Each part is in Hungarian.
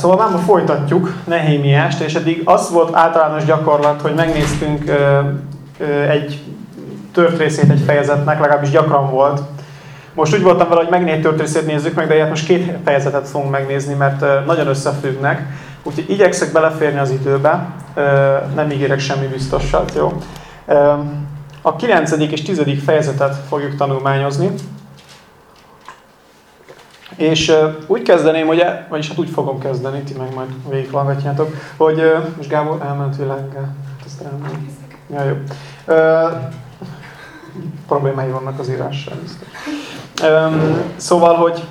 Szóval már folytatjuk Nehémiást, és eddig az volt általános gyakorlat, hogy megnéztünk ö, ö, egy tört részét egy fejezetnek, legalábbis gyakran volt. Most úgy voltam vele, hogy meg négy tört részét nézzük meg, de ilyet most két fejezetet fogunk megnézni, mert ö, nagyon összefüggnek. Úgyhogy igyekszek beleférni az időbe, ö, nem ígérek semmi biztosat, jó? Ö, a 9. és 10. fejezetet fogjuk tanulmányozni. És úgy kezdeném, hogy, vagyis hát úgy fogom kezdeni, ti meg majd végighallgatjátok, hogy most Gábor elment világgá. Hát ezt elment. Ja, jó. Uh, problémái vannak az írással. Szóval, hogy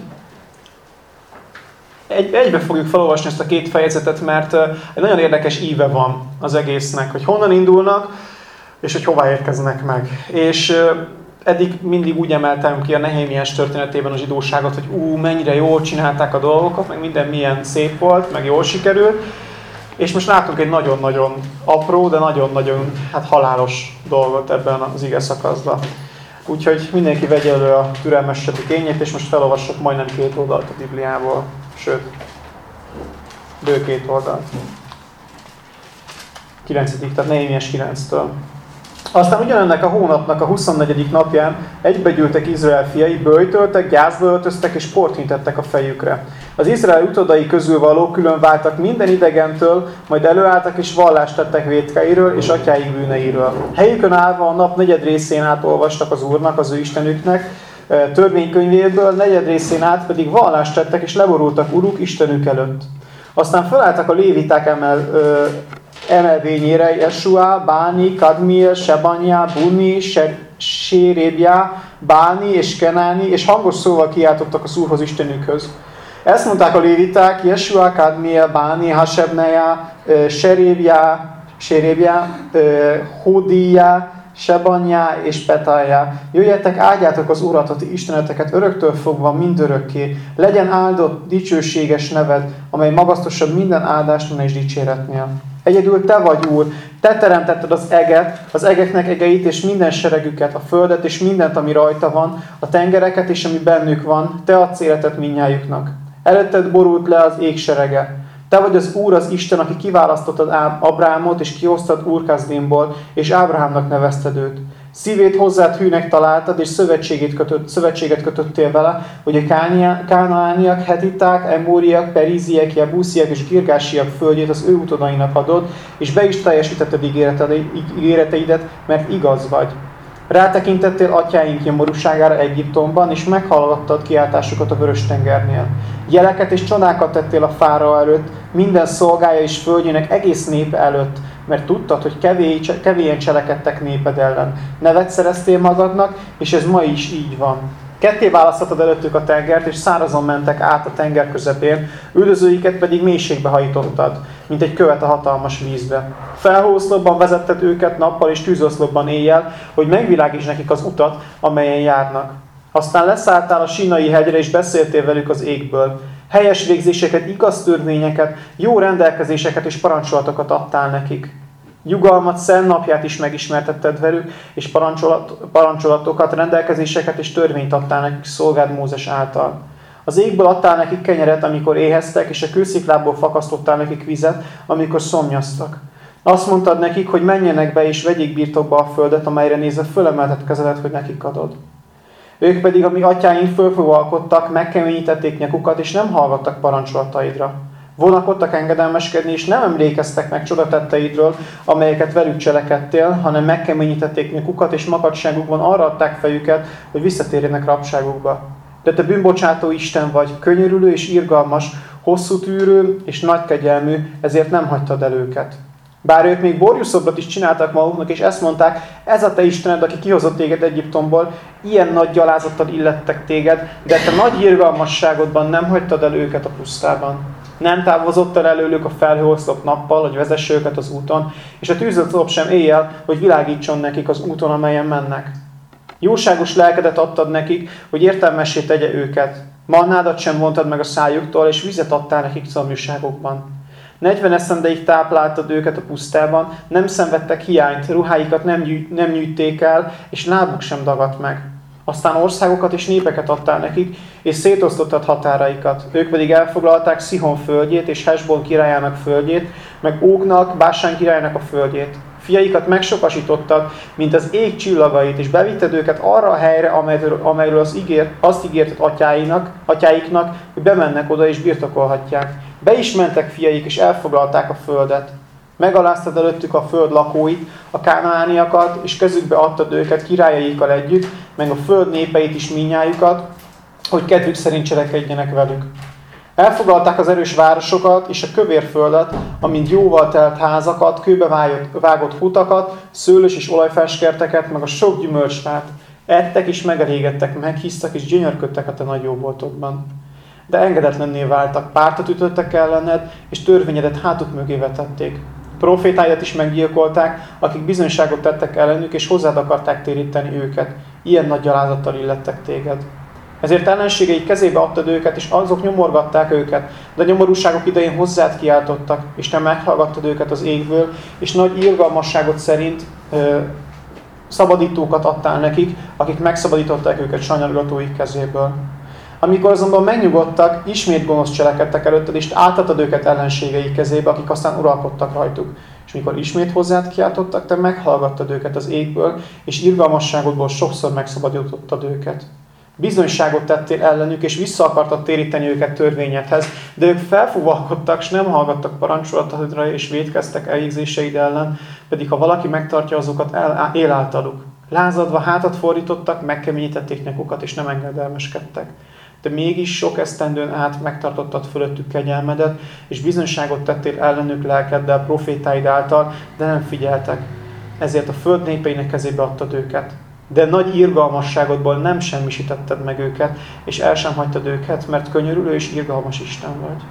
egy, egybe fogjuk felolvasni ezt a két fejezetet, mert egy nagyon érdekes íve van az egésznek, hogy honnan indulnak, és hogy hová érkeznek meg. És eddig mindig úgy emeltem ki a Nehémiás történetében a zsidóságot, hogy ú, mennyire jól csinálták a dolgokat, meg minden milyen szép volt, meg jól sikerült. És most látunk egy nagyon-nagyon apró, de nagyon-nagyon hát halálos dolgot ebben az ige szakaszban. Úgyhogy mindenki vegye elő a türelmesebb kényét, és most felolvassuk majdnem két oldalt a Bibliából, sőt, bő két oldalt. 9. tehát Nehémiás 9-től. Aztán ugyanennek a hónapnak a 24. napján egybegyűltek Izrael fiai, bőjtöltek, gyászba öltöztek és port hintettek a fejükre. Az Izrael utodai közül való külön váltak minden idegentől, majd előálltak és vallást tettek vétkeiről és atyáik bűneiről. Helyükön állva a nap negyed részén át olvastak az Úrnak, az ő Istenüknek, törvénykönyvéből, negyed részén át pedig vallást tettek és leborultak Uruk Istenük előtt. Aztán felálltak a léviták emel, emelvényére Yeshua, Báni, Kadmiel, Sebanya, Buni, Sérébja, Báni és Kenáni, és hangos szóval kiáltottak az Úrhoz Istenükhöz. Ezt mondták a léviták, Yeshua, Kadmiel, Báni, Hasebneja, Serébja, Sérébja, Hódija, Sebanyá és Petájá. Jöjjetek, áldjátok az Urat, a ti isteneteket öröktől fogva mindörökké. Legyen áldott, dicsőséges neved, amely magasztosabb minden áldástól és dicséretnél. Egyedül te vagy, Úr, te teremtetted az eget, az egeknek egeit és minden seregüket, a földet és mindent, ami rajta van, a tengereket és ami bennük van, te adsz életet minnyájuknak. Előtted borult le az ég serege. Te vagy az Úr, az Isten, aki kiválasztottad Abrámot, és kiosztad Úrkazdénból, és Ábrahámnak nevezted őt. Szívét hozzád hűnek találtad, és szövetségét kötött, szövetséget kötöttél vele, hogy a kánaániak, hetiták, emóriak, períziek, jebusziak és girgásiak földjét az ő utodainak adod, és be is teljesítetted ígéreteidet, mert igaz vagy. Rátekintettél atyáink nyomorúságára Egyiptomban, és meghallgattad kiáltásukat a Vörös-tengernél. Jeleket és csodákat tettél a fára előtt, minden szolgája és földjének egész népe előtt, mert tudtad, hogy kevés, kevélyen cselekedtek néped ellen. Nevet szereztél magadnak, és ez ma is így van. Ketté választhatod előttük a tengert, és szárazon mentek át a tenger közepén, üldözőiket pedig mélységbe hajtottad, mint egy követ a hatalmas vízbe. Felhőoszlopban vezetted őket nappal és tűzoszlopban éjjel, hogy megvilágíts nekik az utat, amelyen járnak. Aztán leszálltál a sínai hegyre, és beszéltél velük az égből. Helyes végzéseket, igaz törvényeket, jó rendelkezéseket és parancsolatokat adtál nekik. Nyugalmat, szent napját is megismertetted velük, és parancsolat, parancsolatokat, rendelkezéseket és törvényt adtál nekik szolgád Mózes által. Az égből adtál nekik kenyeret, amikor éheztek, és a kősziklából fakasztottál nekik vizet, amikor szomjaztak. Azt mondtad nekik, hogy menjenek be és vegyék birtokba a földet, amelyre nézve fölemeltet kezedet, hogy nekik adod. Ők pedig, ami atyáink fölfővalkodtak, megkeményítették nyakukat, és nem hallgattak parancsolataidra. Vonakodtak engedelmeskedni, és nem emlékeztek meg csodatetteidről, amelyeket velük cselekedtél, hanem megkeményítették nyakukat, és makadságukban arra adták fejüket, hogy visszatérjenek rabságukba. De te bűnbocsátó Isten vagy, könyörülő és irgalmas, hosszú tűrő és nagy kegyelmű, ezért nem hagytad el őket. Bár ők még borjuszobrot is csináltak maguknak, és ezt mondták, ez a te Istened, aki kihozott téged Egyiptomból, ilyen nagy gyalázattal illettek téged, de te nagy irgalmasságodban nem hagytad el őket a pusztában. Nem távozott el előlük a felhőoszlop nappal, hogy vezesse őket az úton, és a tűzoszlop sem éjjel, hogy világítson nekik az úton, amelyen mennek. Jóságos lelkedet adtad nekik, hogy értelmessé tegye őket. Mannádat sem vontad meg a szájuktól, és vizet adtál nekik szomjúságokban. 40 esztendeig tápláltad őket a pusztában, nem szenvedtek hiányt, ruháikat nem, gyűjt, nem nyűjték el, és lábuk sem dagadt meg. Aztán országokat és népeket adtál nekik, és szétosztottad határaikat. Ők pedig elfoglalták Szihon földjét és Hesbon királyának földjét, meg Ógnak, Básán királyának a földjét. Fiaikat megsokasítottad, mint az ég csillagait, és bevitted őket arra a helyre, amelyről, amelyről az ígér, azt ígérted atyáinak, atyáiknak, hogy bemennek oda és birtokolhatják. Be is mentek fiaik, és elfoglalták a földet. Megaláztad előttük a föld lakóit, a kánaániakat, és kezükbe adtad őket királyaikkal együtt, meg a föld népeit is minnyájukat, hogy kedvük szerint cselekedjenek velük. Elfoglalták az erős városokat és a kövér földet, amint jóval telt házakat, kőbe vágott, vágott hutakat, szőlős és olajfeskerteket, meg a sok gyümölcsfát. Ettek és megelégedtek, meghisztak és gyönyörködtek a te nagy jóvoltodban. De engedetlenné váltak, pártot ütöttek ellened, és törvényedet hátuk mögé vetették. Profétáidat is meggyilkolták, akik bizonyságot tettek ellenük, és hozzád akarták téríteni őket. Ilyen nagy gyalázattal illettek téged. Ezért ellenségeik kezébe adtad őket, és azok nyomorgatták őket, de a nyomorúságok idején hozzád kiáltottak, és te meghallgattad őket az égből, és nagy irgalmasságot szerint ö, szabadítókat adtál nekik, akik megszabadították őket sanyargatóik kezéből. Amikor azonban megnyugodtak, ismét gonosz cselekedtek előtted, és átadtad őket ellenségeik kezébe, akik aztán uralkodtak rajtuk. És mikor ismét hozzád kiáltottak, te meghallgattad őket az égből, és irgalmasságodból sokszor megszabadítottad őket. Bizonyságot tettél ellenük, és vissza akartad téríteni őket törvényedhez, de ők felfúvalkodtak, és nem hallgattak parancsolatodra, és védkeztek elégzéseid ellen, pedig ha valaki megtartja azokat, el, él általuk. Lázadva hátat fordítottak, megkeményítették nyakukat, és nem engedelmeskedtek. De mégis sok esztendőn át megtartottad fölöttük kegyelmedet, és bizonyságot tettél ellenük lelkeddel, profétáid által, de nem figyeltek. Ezért a föld népeinek kezébe adtad őket de nagy irgalmasságodból nem semmisítetted meg őket, és el sem hagytad őket, mert könyörülő és irgalmas Isten vagy.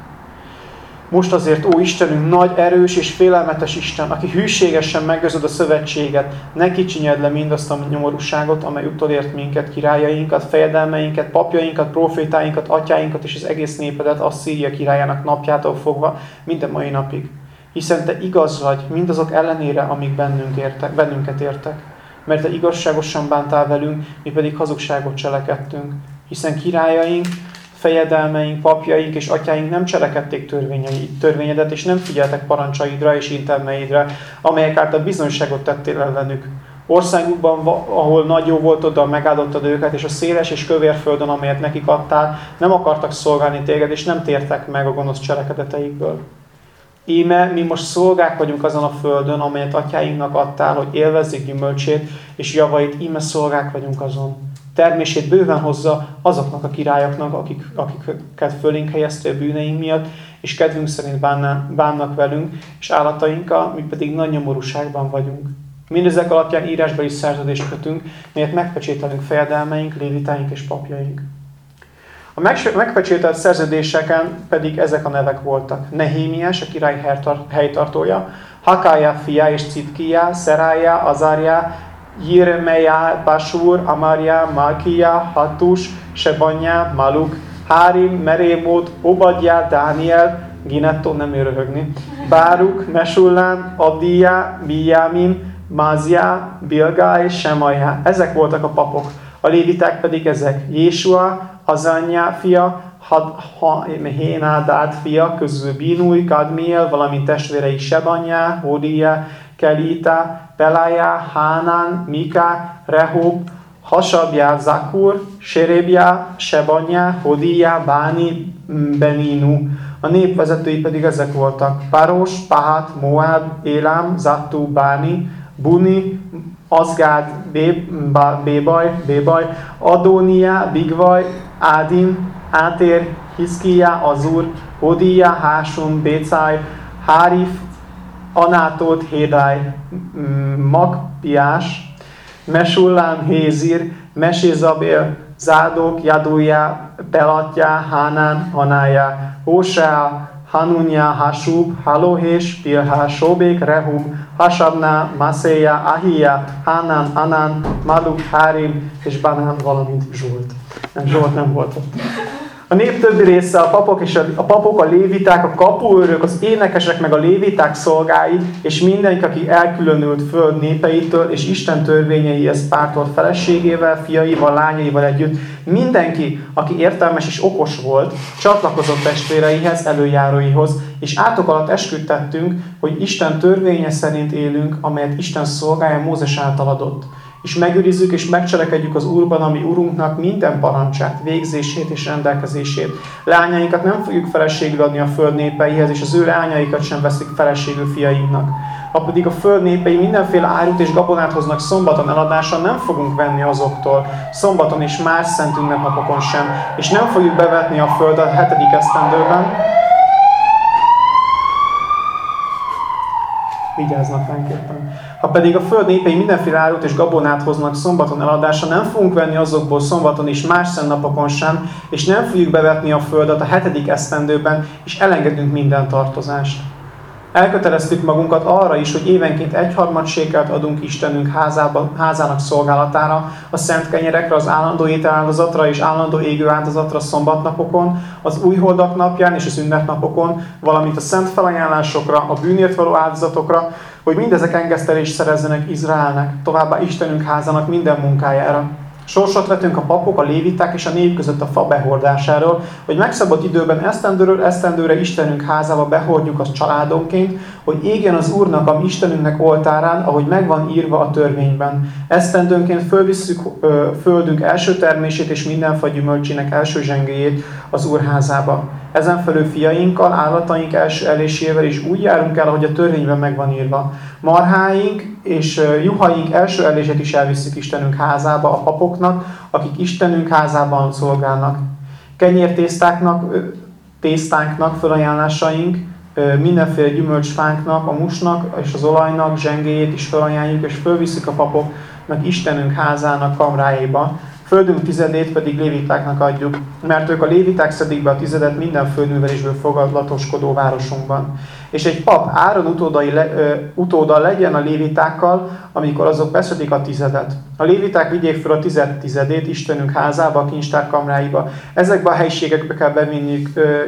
Most azért, ó Istenünk, nagy, erős és félelmetes Isten, aki hűségesen megőrzöd a szövetséget, ne kicsinyed le mindazt a nyomorúságot, amely utolért minket, királyainkat, fejedelmeinket, papjainkat, profétáinkat, atyáinkat és az egész népedet a Szíria királyának napjától fogva minden mai napig. Hiszen te igaz vagy mindazok ellenére, amik bennünk értek, bennünket értek mert te igazságosan bántál velünk, mi pedig hazugságot cselekedtünk. Hiszen királyaink, fejedelmeink, papjaink és atyáink nem cselekedték törvényedet, és nem figyeltek parancsaidra és interneidre, amelyek által bizonyságot tettél ellenük. Országukban, ahol nagy jó volt, oda megáldottad őket, és a széles és kövér földön, amelyet nekik adtál, nem akartak szolgálni téged, és nem tértek meg a gonosz cselekedeteikből. Íme mi most szolgák vagyunk azon a földön, amelyet atyáinknak adtál, hogy élvezzék gyümölcsét, és javait, íme szolgák vagyunk azon. Termését bőven hozza azoknak a királyoknak, akik, akiket fölénk helyeztél bűneink miatt, és kedvünk szerint bánnak velünk, és állatainkkal, mi pedig nagy nyomorúságban vagyunk. Mindezek alapján írásbeli szerződést kötünk, melyet megpecsételünk fejedelmeink, lévitáink és papjaink. A megpecsételt szerződéseken pedig ezek a nevek voltak. Nehémiás, a király helytartója, Hakája fia és Citkia, Szerája, Azária, Jirmeja, Basur, Amaria, Malkia, Hatus, Sebanya, Maluk, Hárim, Merémót, Obadja, Dániel, Ginetto, nem ő röhögni, Báruk, Mesullán, Abdia, Bijamin, Mázia, Bilgai, Semaja. Ezek voltak a papok. A léviták pedig ezek. Jésua, Azanya fia, Hénádát fia, közül Binúj, Kadmiel, valamint testvérei Sebanya, Hódia, Kelita, Pelája, Hánán, Mika, Rehob, Hasabja, Zakur, Serebja, Sebanya, Hodia, Báni, Beninu. A népvezetői pedig ezek voltak. Paros, Pahat, Moab, Élám, Zattu, Báni, Buni, Azgád, Bébaj, Bébaj, Adónia, Bigvaj, Ádin, Átér, Hiszkia, Azur, Hodia, Hásum, Bécáj, Hárif, Anátót, Hédály, Magpiás, Mesullám, Hézir, Mesézabél, Zádok, Jadója, Pelatja, Hánán, Hanája, Hósá, Hanunya, Hasub, Halohés, Pilhá, Sobék, Rehum, Hasabná, Maséja, Ahia, Hanán, Anán, Maluk, Hárim és Banán, valamint Zsolt. Nem, Zsolt nem volt ott. A nép többi része, a papok, és a, a papok, a léviták, a kapuőrök, az énekesek, meg a léviták szolgái, és mindenki, aki elkülönült föld népeitől, és Isten törvényeihez pártolt feleségével, fiaival, lányaival együtt, mindenki, aki értelmes és okos volt, csatlakozott testvéreihez, előjáróihoz, és átok alatt esküdtettünk, hogy Isten törvénye szerint élünk, amelyet Isten szolgája Mózes által adott és megőrizzük és megcselekedjük az Úrban, ami Urunknak minden parancsát, végzését és rendelkezését. Lányainkat nem fogjuk feleségül adni a föld népeihez, és az ő lányaikat sem veszik feleségül fiainknak. Ha pedig a föld népei mindenféle árut és gabonát hoznak szombaton eladásra, nem fogunk venni azoktól, szombaton és más szent ünnepnapokon sem, és nem fogjuk bevetni a föld a hetedik esztendőben, vigyáznak ránképpen. Ha pedig a föld népei mindenféle árut és gabonát hoznak szombaton eladásra, nem fogunk venni azokból szombaton és más szennapokon sem, és nem fogjuk bevetni a földet a hetedik esztendőben, és elengedünk minden tartozást. Elköteleztük magunkat arra is, hogy évenként egyharmad sékelt adunk Istenünk házába, házának szolgálatára, a szent kenyerekre, az állandó ételáldozatra és állandó égő áldozatra szombatnapokon, az újholdak napján és az ünnepnapokon, valamint a szent felajánlásokra, a bűnért való áldozatokra, hogy mindezek engesztelést szerezzenek Izraelnek, továbbá Istenünk házának minden munkájára. Sorsot vetünk a papok, a léviták és a nép között a fa behordásáról, hogy megszabott időben esztendőről esztendőre Istenünk házába behordjuk azt családonként, hogy égjen az Úrnak, a Istenünknek oltárán, ahogy megvan írva a törvényben. Esztendőnként fölvisszük ö, földünk első termését és mindenfaj gyümölcsének első zsengéjét az Úr házába. Ezen felül fiainkkal, állataink első elésével is úgy járunk el, ahogy a törvényben megvan írva. Marháink és juhaink első elését is elviszük Istenünk házába a papoknak, akik Istenünk házában szolgálnak. Kenyértésztáknak, tésztánknak felajánlásaink, mindenféle gyümölcsfánknak, a musnak és az olajnak zsengéjét is felajánljuk, és fölviszük a papoknak Istenünk házának kamráiba, Földünk tizedét pedig lévitáknak adjuk, mert ők a léviták szedik be a tizedet minden földművelésből fogadlatoskodó városunkban. És egy pap Áron utódai le, ö, utóda legyen a lévitákkal, amikor azok beszedik a tizedet. A léviták vigyék fel a tized tizedét Istenünk házába, a kincstár kamráiba. Ezekbe a helyiségekbe kell bevinni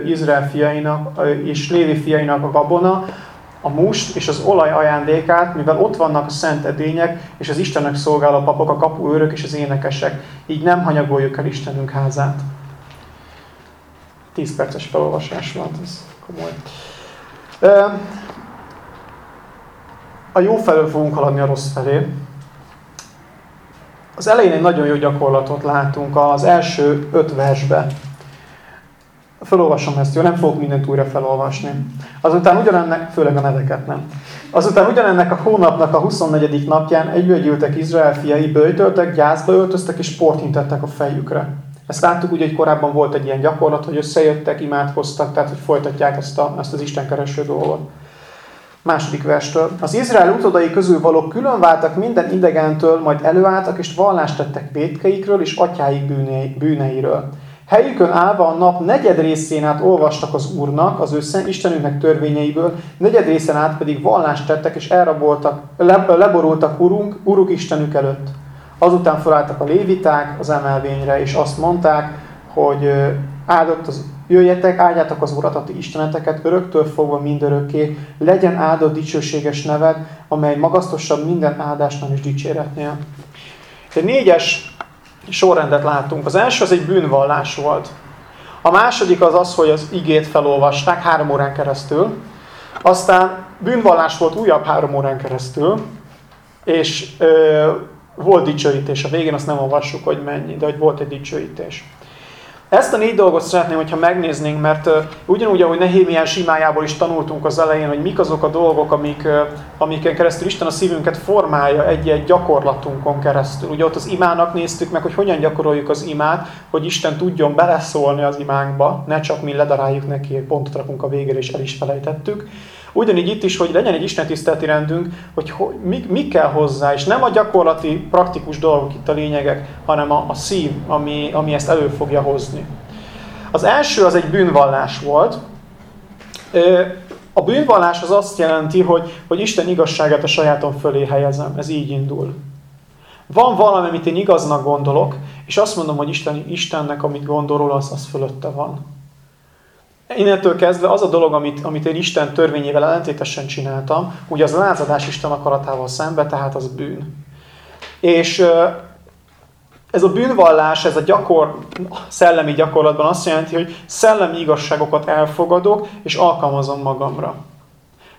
Izrael fiainak ö, és Lévi fiainak a gabona, a must és az olaj ajándékát, mivel ott vannak a szent edények, és az Istennek szolgáló papok, a kapuőrök és az énekesek. Így nem hanyagoljuk el Istenünk házát. 10 perces felolvasás volt, ez komoly. A jó felől fogunk haladni a rossz felé. Az elején egy nagyon jó gyakorlatot látunk az első öt versben. Felolvasom ezt, jó? Nem fogok mindent újra felolvasni. Azután ugyanennek, főleg a neveket nem. Azután ugyanennek a hónapnak a 24. napján egybegyűltek Izrael fiai, bőjtöltek, gyászba öltöztek és port hintettek a fejükre. Ezt láttuk ugye, hogy korábban volt egy ilyen gyakorlat, hogy összejöttek, imádkoztak, tehát hogy folytatják ezt, a, ezt az istenkereső dolgot. Második verstől. Az Izrael utódai közül valók külön váltak minden idegentől, majd előálltak és vallást tettek védkeikről és atyáik bűneiről. Helyükön állva a nap negyed részén át olvastak az Úrnak, az ő Istenünknek törvényeiből, negyed részen át pedig vallást tettek, és elraboltak, le, leborultak Urunk, Uruk Istenük előtt. Azután felálltak a léviták az emelvényre, és azt mondták, hogy áldott az, jöjjetek, áldjátok az Urat, a ti isteneteket, öröktől fogva mindörökké, legyen áldott dicsőséges neved, amely magasztosabb minden áldásnál és dicséretnél. Egy négyes sorrendet látunk. Az első az egy bűnvallás volt. A második az az, hogy az igét felolvasták három órán keresztül. Aztán bűnvallás volt újabb három órán keresztül, és ö, volt dicsőítés. A végén azt nem olvassuk, hogy mennyi, de hogy volt egy dicsőítés. Ezt a négy dolgot szeretném, hogyha megnéznénk, mert ugyanúgy, ahogy Nehémiás imájából is tanultunk az elején, hogy mik azok a dolgok, amik, uh, amiken keresztül Isten a szívünket formálja egy-egy gyakorlatunkon keresztül. Ugye ott az imának néztük meg, hogy hogyan gyakoroljuk az imát, hogy Isten tudjon beleszólni az imánkba, ne csak mi ledaráljuk neki, pontot rakunk a végére, és el is felejtettük. Ugyanígy itt is, hogy legyen egy Isten tiszteleti rendünk, hogy mi, mi kell hozzá, és nem a gyakorlati, praktikus dolgok itt a lényegek, hanem a, a szív, ami, ami ezt elő fogja hozni. Az első az egy bűnvallás volt. A bűnvallás az azt jelenti, hogy, hogy Isten igazságát a sajátom fölé helyezem. Ez így indul. Van valami, amit én igaznak gondolok, és azt mondom, hogy Isten, Istennek, amit gondol az, az fölötte van. Innentől kezdve az a dolog, amit, amit én Isten törvényével ellentétesen csináltam, ugye az lázadás Isten akaratával szembe, tehát az bűn. És ez a bűnvallás, ez a gyakor, szellemi gyakorlatban azt jelenti, hogy szellemi igazságokat elfogadok, és alkalmazom magamra.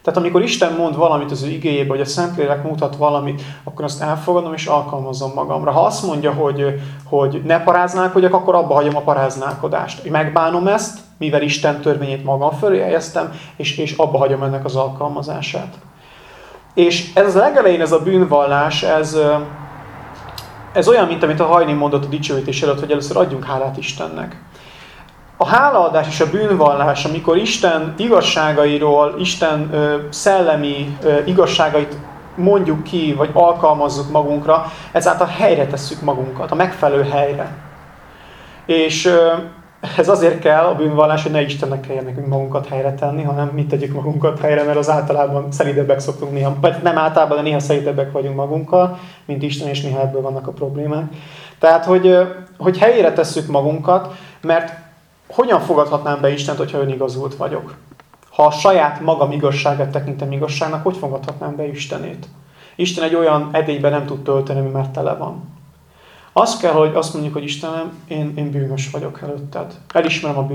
Tehát amikor Isten mond valamit az ő igéjébe, hogy a Szentlélek mutat valamit, akkor azt elfogadom és alkalmazom magamra. Ha azt mondja, hogy, hogy ne paráználkodjak, akkor abba hagyom a paráználkodást. Megbánom ezt, mivel Isten törvényét magam fölé helyeztem, és, és abba hagyom ennek az alkalmazását. És ez az legelején, ez a bűnvallás, ez, ez olyan, mint amit a Hajni mondott a dicsőítés előtt, hogy először adjunk hálát Istennek. A hálaadás és a bűnvallás, amikor Isten igazságairól, Isten ö, szellemi ö, igazságait mondjuk ki, vagy alkalmazzuk magunkra, ezáltal helyre tesszük magunkat, a megfelelő helyre. És ö, ez azért kell a bűnvallás, hogy ne Istennek kelljen nekünk magunkat helyre tenni, hanem mi tegyük magunkat helyre, mert az általában szelidebbek szoktunk néha, vagy nem általában, de néha szelidebbek vagyunk magunkkal, mint Isten, és néha ebből vannak a problémák. Tehát, hogy, hogy helyére tesszük magunkat, mert hogyan fogadhatnám be Istent, hogyha önigazult vagyok? Ha a saját magam igazságát tekintem igazságnak, hogy fogadhatnám be Istenét? Isten egy olyan edényben nem tud tölteni, ami már tele van. Az kell, hogy azt mondjuk, hogy Istenem, én, én bűnös vagyok előtted. Elismerem a bűnöt.